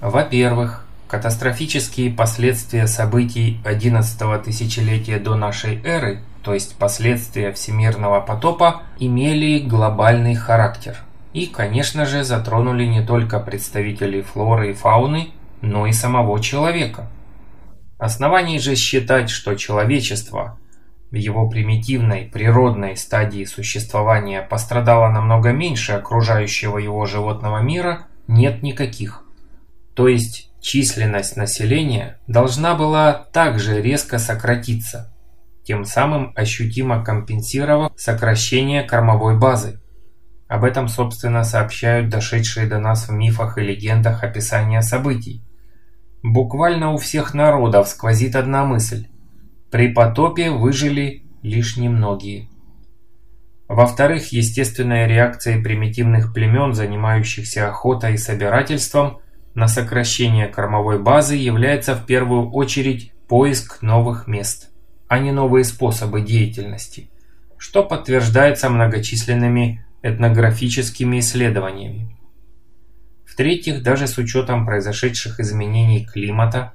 Во-первых, катастрофические последствия событий 11 тысячелетия до нашей эры, то есть последствия всемирного потопа, имели глобальный характер. И, конечно же, затронули не только представителей флоры и фауны, но и самого человека. Оснований же считать, что человечество в его примитивной природной стадии существования пострадало намного меньше окружающего его животного мира, нет никаких. То есть численность населения должна была также резко сократиться, тем самым ощутимо компенсировав сокращение кормовой базы. Об этом, собственно, сообщают дошедшие до нас в мифах и легендах описания событий. Буквально у всех народов сквозит одна мысль. При потопе выжили лишь немногие. Во-вторых, естественная реакция примитивных племен, занимающихся охотой и собирательством, на сокращение кормовой базы является в первую очередь поиск новых мест, а не новые способы деятельности, что подтверждается многочисленными этнографическими исследованиями. В-третьих, даже с учетом произошедших изменений климата,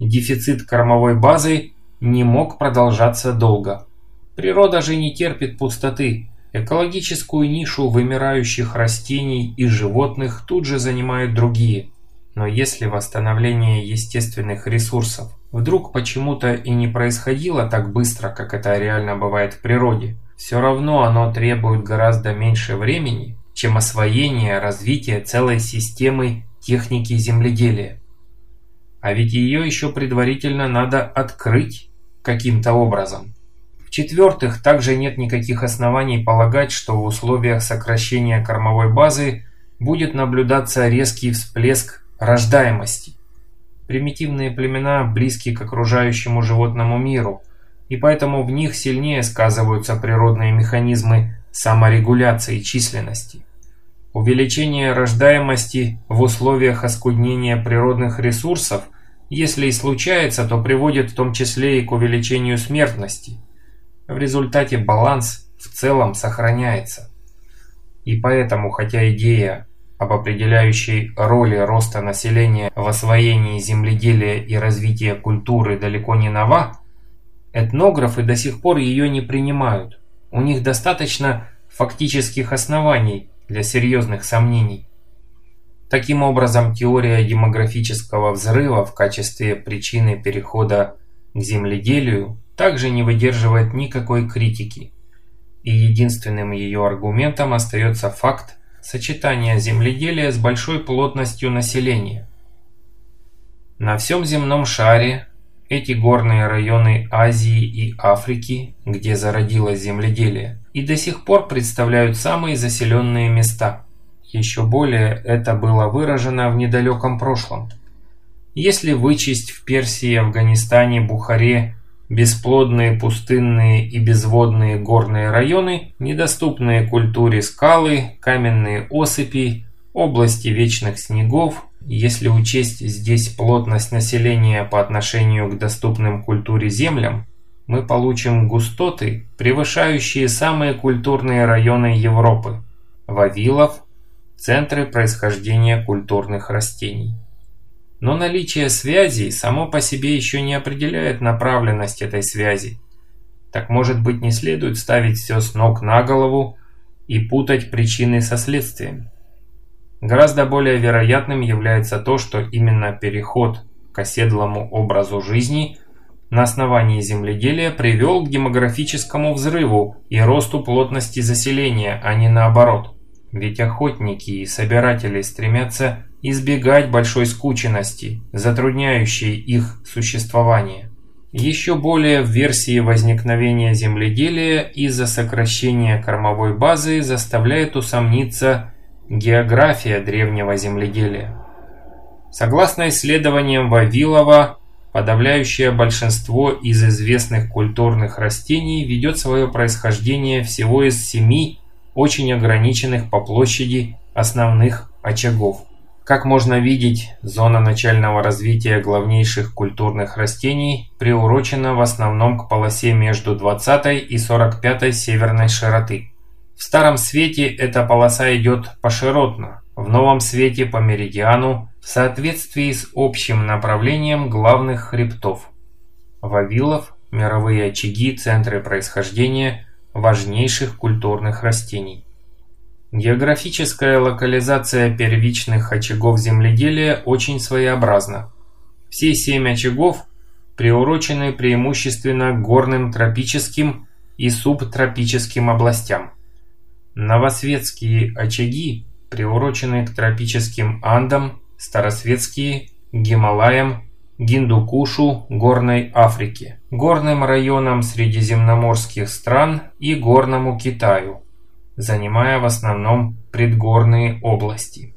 дефицит кормовой базы не мог продолжаться долго. Природа же не терпит пустоты. Экологическую нишу вымирающих растений и животных тут же занимают другие – но если восстановление естественных ресурсов вдруг почему-то и не происходило так быстро, как это реально бывает в природе, все равно оно требует гораздо меньше времени, чем освоение, развитие целой системы техники земледелия. А ведь ее еще предварительно надо открыть каким-то образом. В-четвертых, также нет никаких оснований полагать, что в условиях сокращения кормовой базы будет наблюдаться резкий всплеск рождаемости. Примитивные племена близки к окружающему животному миру, и поэтому в них сильнее сказываются природные механизмы саморегуляции численности. Увеличение рождаемости в условиях оскуднения природных ресурсов, если и случается, то приводит в том числе и к увеличению смертности. В результате баланс в целом сохраняется. И поэтому, хотя идея об определяющей роли роста населения в освоении земледелия и развитии культуры далеко не нова, этнографы до сих пор ее не принимают. У них достаточно фактических оснований для серьезных сомнений. Таким образом, теория демографического взрыва в качестве причины перехода к земледелию также не выдерживает никакой критики. И единственным ее аргументом остается факт сочетание земледелия с большой плотностью населения. На всем земном шаре эти горные районы Азии и Африки, где зародилось земледелие, и до сих пор представляют самые заселенные места. Еще более это было выражено в недалеком прошлом. Если вычесть в Персии, Афганистане, Бухаре Бесплодные пустынные и безводные горные районы, недоступные культуре скалы, каменные осыпи, области вечных снегов, если учесть здесь плотность населения по отношению к доступным культуре землям, мы получим густоты, превышающие самые культурные районы Европы – Вавилов, центры происхождения культурных растений. Но наличие связей само по себе еще не определяет направленность этой связи. Так может быть не следует ставить все с ног на голову и путать причины со следствием. Гораздо более вероятным является то, что именно переход к оседлому образу жизни на основании земледелия привел к демографическому взрыву и росту плотности заселения, а не наоборот. Ведь охотники и собиратели стремятся избегать большой скученности, затрудняющей их существование. Еще более в версии возникновения земледелия из-за сокращения кормовой базы заставляет усомниться география древнего земледелия. Согласно исследованиям Вавилова, подавляющее большинство из известных культурных растений ведет свое происхождение всего из семи очень ограниченных по площади основных очагов. Как можно видеть, зона начального развития главнейших культурных растений приурочена в основном к полосе между 20 и 45 северной широты. В старом свете эта полоса идет поширотно, в новом свете по меридиану в соответствии с общим направлением главных хребтов. Вавилов, мировые очаги, центры происхождения важнейших культурных растений. Географическая локализация первичных очагов земледелия очень своеобразна. Все семь очагов приурочены преимущественно к горным тропическим и субтропическим областям. Новосветские очаги приурочены к тропическим Андам, старосветские – Гималаям, Гиндукушу, Горной Африке, горным районам средиземноморских стран и горному Китаю, занимая в основном предгорные области.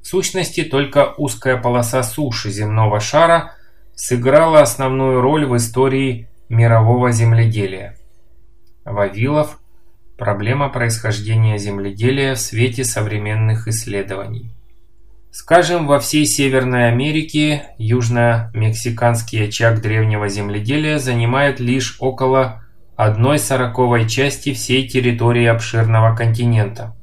В сущности, только узкая полоса суши земного шара сыграла основную роль в истории мирового земледелия. Вавилов – проблема происхождения земледелия в свете современных исследований. Скажем, во всей Северной Америке южно-мексиканский очаг древнего земледелия занимает лишь около одной сороковой части всей территории обширного континента.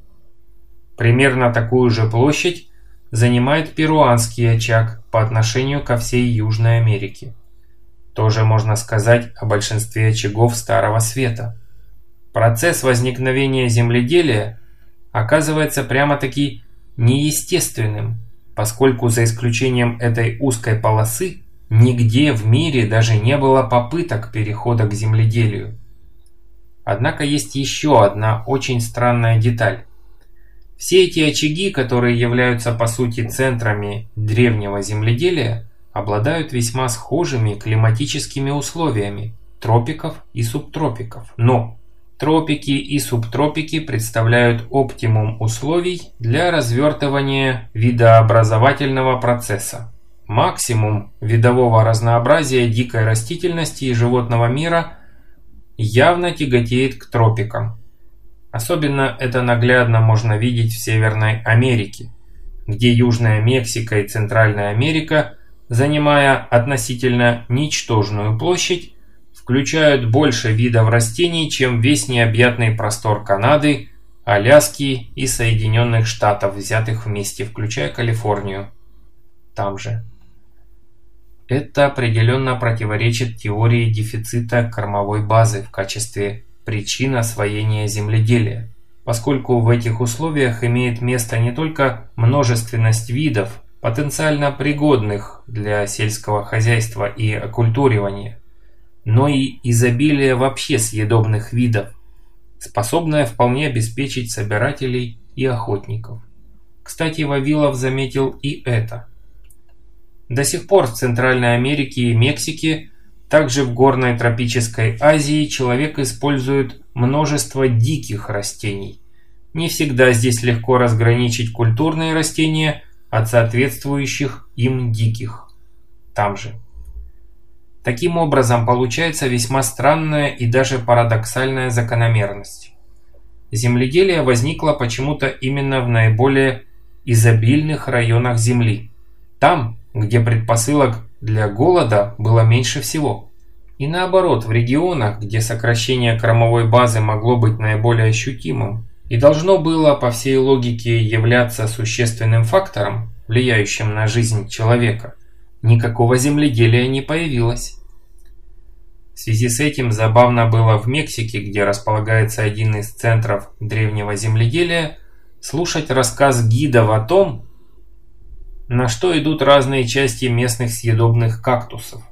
Примерно такую же площадь занимает перуанский очаг по отношению ко всей Южной Америке. Тоже можно сказать о большинстве очагов Старого Света. Процесс возникновения земледелия оказывается прямо-таки неестественным, поскольку за исключением этой узкой полосы нигде в мире даже не было попыток перехода к земледелию. Однако есть еще одна очень странная деталь. Все эти очаги, которые являются по сути центрами древнего земледелия, обладают весьма схожими климатическими условиями тропиков и субтропиков. Но Тропики и субтропики представляют оптимум условий для развертывания видообразовательного процесса. Максимум видового разнообразия дикой растительности и животного мира явно тяготеет к тропикам. Особенно это наглядно можно видеть в Северной Америке, где Южная Мексика и Центральная Америка, занимая относительно ничтожную площадь, включают больше видов растений, чем весь необъятный простор Канады, Аляски и Соединенных Штатов, взятых вместе, включая Калифорнию. Там же. Это определенно противоречит теории дефицита кормовой базы в качестве причин освоения земледелия, поскольку в этих условиях имеет место не только множественность видов, потенциально пригодных для сельского хозяйства и окультуривания, но и изобилие вообще съедобных видов, способное вполне обеспечить собирателей и охотников. Кстати, Вавилов заметил и это. До сих пор в Центральной Америке и Мексике, также в горной тропической Азии человек использует множество диких растений. Не всегда здесь легко разграничить культурные растения от соответствующих им диких. Там же. Таким образом, получается весьма странная и даже парадоксальная закономерность. Земледелие возникло почему-то именно в наиболее изобильных районах Земли. Там, где предпосылок для голода было меньше всего. И наоборот, в регионах, где сокращение кормовой базы могло быть наиболее ощутимым и должно было по всей логике являться существенным фактором, влияющим на жизнь человека, никакого земледелия не появилось. В связи с этим забавно было в Мексике, где располагается один из центров древнего земледелия, слушать рассказ гидов о том, на что идут разные части местных съедобных кактусов.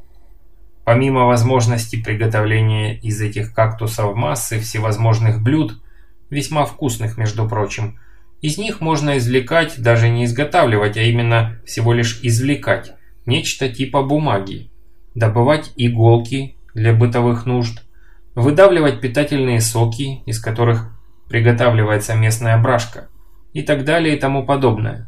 Помимо возможности приготовления из этих кактусов массы всевозможных блюд, весьма вкусных, между прочим, из них можно извлекать, даже не изготавливать, а именно всего лишь извлекать, нечто типа бумаги, добывать иголки для бытовых нужд, выдавливать питательные соки, из которых приготавливается местная брашка и так далее и тому подобное.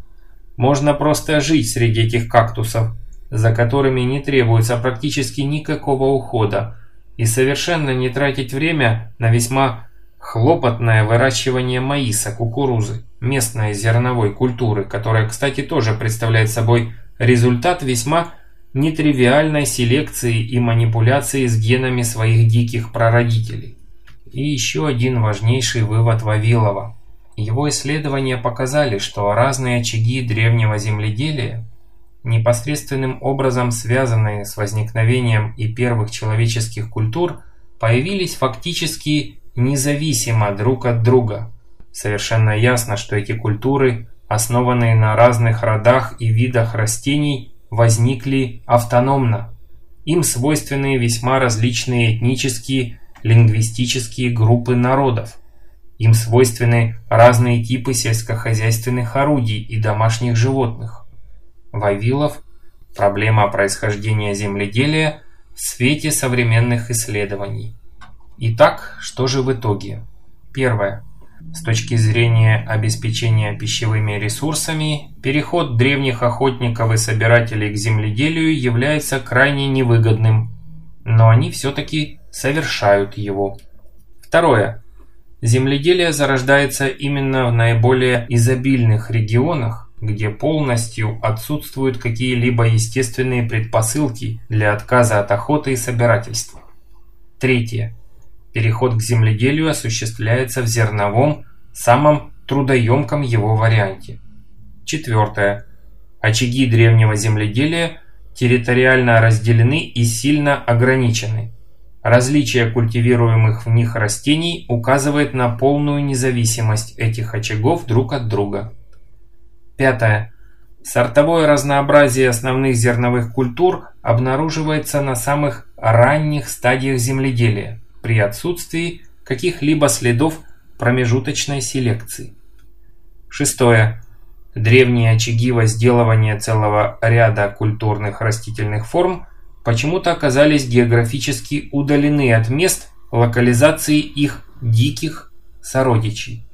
Можно просто жить среди этих кактусов, за которыми не требуется практически никакого ухода, и совершенно не тратить время на весьма хлопотное выращивание маиса, кукурузы, местной зерновой культуры, которая, кстати, тоже представляет собой результат весьма нетривиальной селекции и манипуляции с генами своих диких прародителей. И еще один важнейший вывод Вавилова. Его исследования показали, что разные очаги древнего земледелия непосредственным образом связанные с возникновением и первых человеческих культур, появились фактически независимо друг от друга. Совершенно ясно, что эти культуры, основанные на разных родах и видах растений, возникли автономно. Им свойственны весьма различные этнические, лингвистические группы народов. Им свойственны разные типы сельскохозяйственных орудий и домашних животных. Вавилов «Проблема происхождения земледелия в свете современных исследований». Итак, что же в итоге? Первое. С точки зрения обеспечения пищевыми ресурсами, переход древних охотников и собирателей к земледелию является крайне невыгодным, но они все-таки совершают его. Второе. Земледелие зарождается именно в наиболее изобильных регионах, где полностью отсутствуют какие-либо естественные предпосылки для отказа от охоты и собирательства. Третье. Переход к земледелию осуществляется в зерновом, самом трудоемком его варианте. Четвертое. Очаги древнего земледелия территориально разделены и сильно ограничены. Различие культивируемых в них растений указывает на полную независимость этих очагов друг от друга. Пятое. Сортовое разнообразие основных зерновых культур обнаруживается на самых ранних стадиях земледелия, при отсутствии каких-либо следов промежуточной селекции. Шестое. Древние очаги возделывания целого ряда культурных растительных форм почему-то оказались географически удалены от мест локализации их диких сородичей.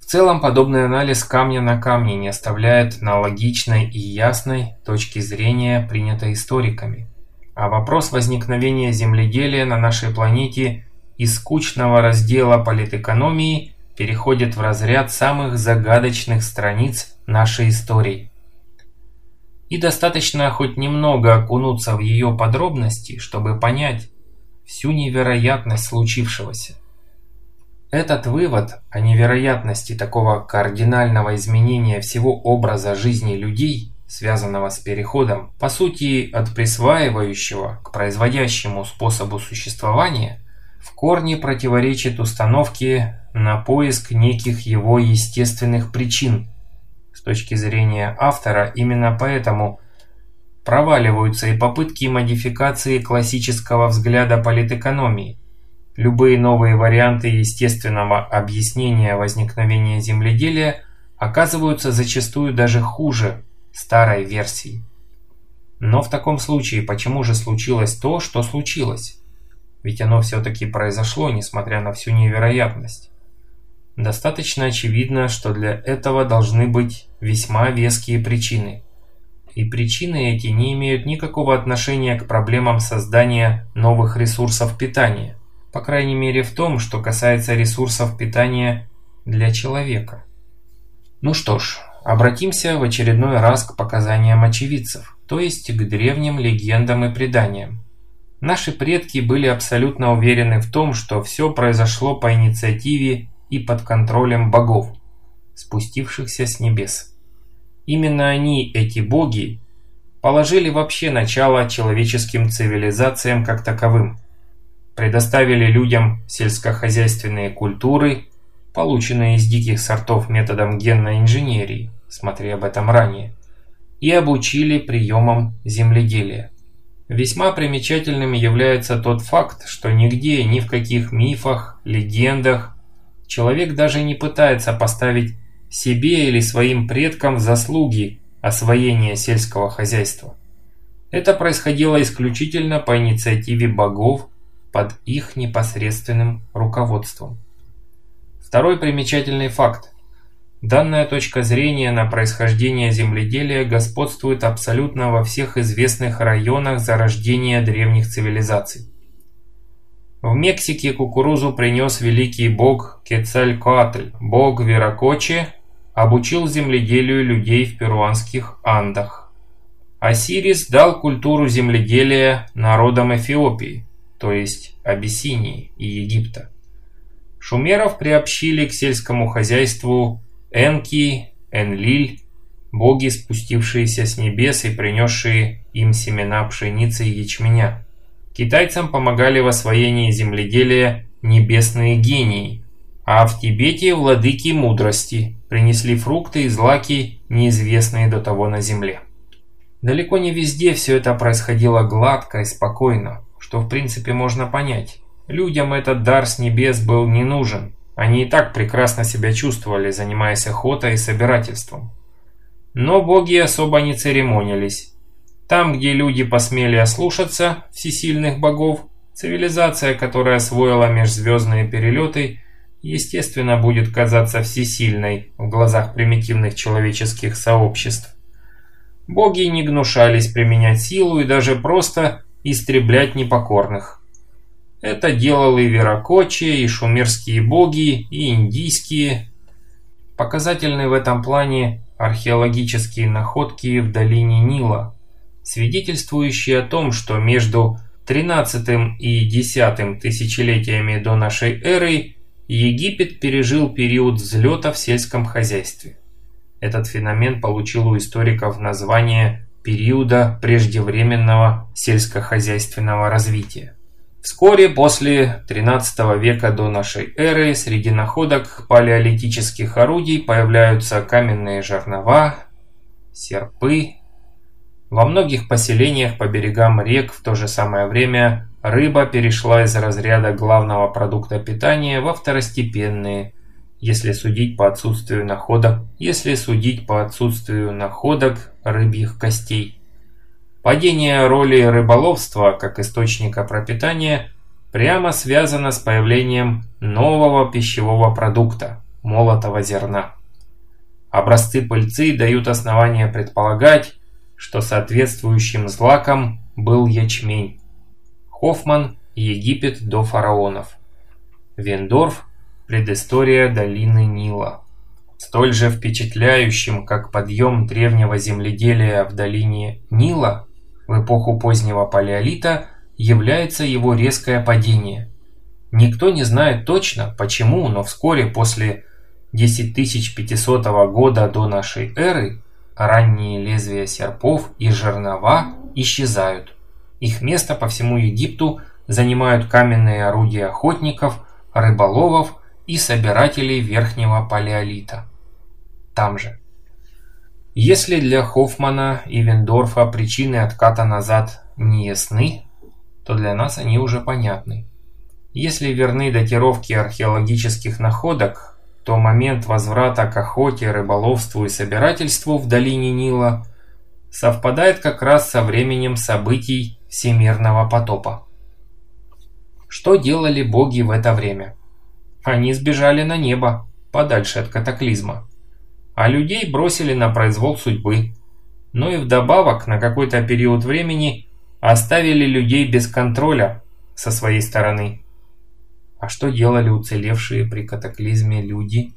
В целом, подобный анализ камня на камне не оставляет на логичной и ясной точки зрения, принятой историками. А вопрос возникновения земледелия на нашей планете из скучного раздела политэкономии переходит в разряд самых загадочных страниц нашей истории. И достаточно хоть немного окунуться в ее подробности, чтобы понять всю невероятность случившегося. Этот вывод о невероятности такого кардинального изменения всего образа жизни людей, связанного с переходом, по сути, от присваивающего к производящему способу существования, в корне противоречит установке на поиск неких его естественных причин. С точки зрения автора, именно поэтому проваливаются и попытки модификации классического взгляда политэкономии – Любые новые варианты естественного объяснения возникновения земледелия оказываются зачастую даже хуже старой версии. Но в таком случае почему же случилось то, что случилось? Ведь оно все-таки произошло, несмотря на всю невероятность. Достаточно очевидно, что для этого должны быть весьма веские причины. И причины эти не имеют никакого отношения к проблемам создания новых ресурсов питания – по крайней мере в том, что касается ресурсов питания для человека. Ну что ж, обратимся в очередной раз к показаниям очевидцев, то есть к древним легендам и преданиям. Наши предки были абсолютно уверены в том, что все произошло по инициативе и под контролем богов, спустившихся с небес. Именно они, эти боги, положили вообще начало человеческим цивилизациям как таковым – предоставили людям сельскохозяйственные культуры, полученные из диких сортов методом генной инженерии, смотри об этом ранее, и обучили приемам земледелия. Весьма примечательным является тот факт, что нигде, ни в каких мифах, легендах, человек даже не пытается поставить себе или своим предкам заслуги освоения сельского хозяйства. Это происходило исключительно по инициативе богов под их непосредственным руководством. Второй примечательный факт. Данная точка зрения на происхождение земледелия господствует абсолютно во всех известных районах зарождения древних цивилизаций. В Мексике кукурузу принес великий бог Кецалькоатль, бог Веракоче, обучил земледелию людей в перуанских Андах. Осирис дал культуру земледелия народам Эфиопии, то есть Абиссинии и Египта. Шумеров приобщили к сельскому хозяйству Энки, Энлиль, боги, спустившиеся с небес и принесшие им семена пшеницы и ячменя. Китайцам помогали в освоении земледелия небесные гении, а в Тибете владыки мудрости принесли фрукты и злаки, неизвестные до того на земле. Далеко не везде все это происходило гладко и спокойно, что в принципе можно понять. Людям этот дар с небес был не нужен, они и так прекрасно себя чувствовали, занимаясь охотой и собирательством. Но боги особо не церемонились. Там, где люди посмели ослушаться всесильных богов, цивилизация, которая освоила межзвездные перелеты, естественно, будет казаться всесильной в глазах примитивных человеческих сообществ. Боги не гнушались применять силу и даже просто истреблять непокорных. Это делал и Веракочи, и шумерские боги, и индийские. Показательны в этом плане археологические находки в долине Нила, свидетельствующие о том, что между 13 и 10 тысячелетиями до нашей эры Египет пережил период взлета в сельском хозяйстве. Этот феномен получил у историков название периода преждевременного сельскохозяйственного развития. Вскоре после 13 века до нашей эры среди находок палеолитических орудий появляются каменные жернова, серпы. Во многих поселениях по берегам рек в то же самое время рыба перешла из разряда главного продукта питания во второстепенные, если судить по отсутствию находок, если судить по отсутствию находок рыбьих костей. Падение роли рыболовства как источника пропитания прямо связано с появлением нового пищевого продукта – молотого зерна. Образцы пыльцы дают основания предполагать, что соответствующим злаком был ячмень. Хоффман «Египет до фараонов». Вендорф «Предыстория долины Нила». Столь же впечатляющим, как подъем древнего земледелия в долине Нила, в эпоху позднего палеолита является его резкое падение. Никто не знает точно, почему, но вскоре после 10500 года до нашей эры ранние лезвия серпов и жернова исчезают. Их место по всему Египту занимают каменные орудия охотников, рыболовов и собирателей верхнего палеолита. Там же. Если для Хоффмана и Вендорфа причины отката назад не ясны, то для нас они уже понятны. Если верны датировки археологических находок, то момент возврата к охоте, рыболовству и собирательству в долине Нила совпадает как раз со временем событий всемирного потопа. Что делали боги в это время? Они сбежали на небо, подальше от катаклизма а людей бросили на произвол судьбы. Ну и вдобавок на какой-то период времени оставили людей без контроля со своей стороны. А что делали уцелевшие при катаклизме люди?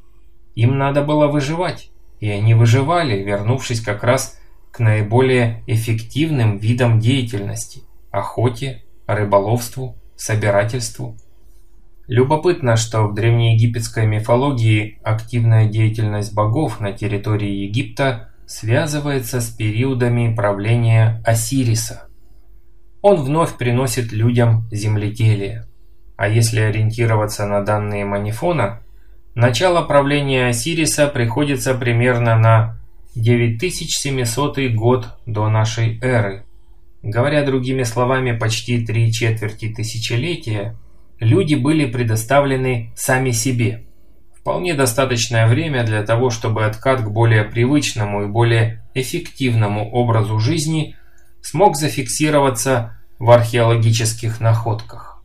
Им надо было выживать, и они выживали, вернувшись как раз к наиболее эффективным видам деятельности – охоте, рыболовству, собирательству – Любопытно, что в древнеегипетской мифологии активная деятельность богов на территории Египта связывается с периодами правления Осириса. Он вновь приносит людям земледелие. А если ориентироваться на данные Манифона, начало правления Осириса приходится примерно на 9700 год до нашей эры. Говоря другими словами, почти три четверти тысячелетия – люди были предоставлены сами себе. Вполне достаточное время для того, чтобы откат к более привычному и более эффективному образу жизни смог зафиксироваться в археологических находках.